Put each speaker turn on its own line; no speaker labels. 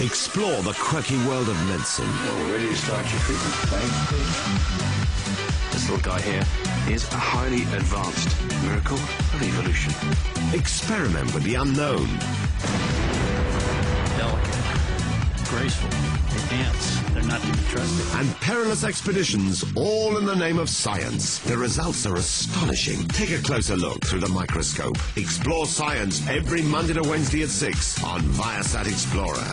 Explore the quirky world of medicine.
Well, ready to start your treatment. plan?
This little guy here is a highly advanced miracle of evolution.
Experiment with the unknown.
Delicate, graceful, they dance. They're not to be trusted.
And perilous expeditions, all in the name of science. The results are astonishing. Take a closer look through the microscope. Explore science every Monday to Wednesday at 6 on Viasat Explorer.